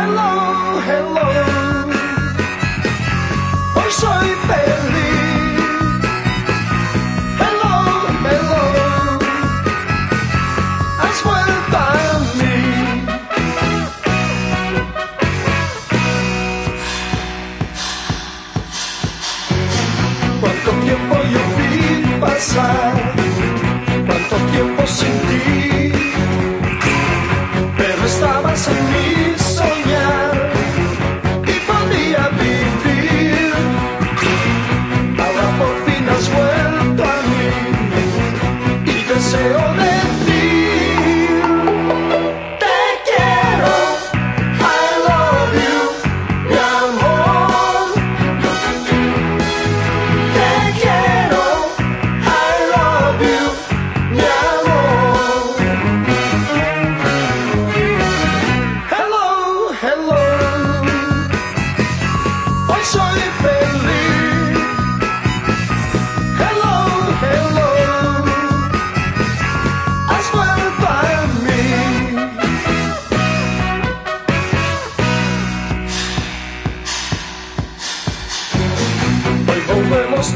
Hello, hello. Hoy soy feliz. Hello, hello. Has vuelto a mí. Cuánto tiempo yo vi pasar, Hoy soy feliz. Hello, hello. Has vuelto a mí. Hoy volvemos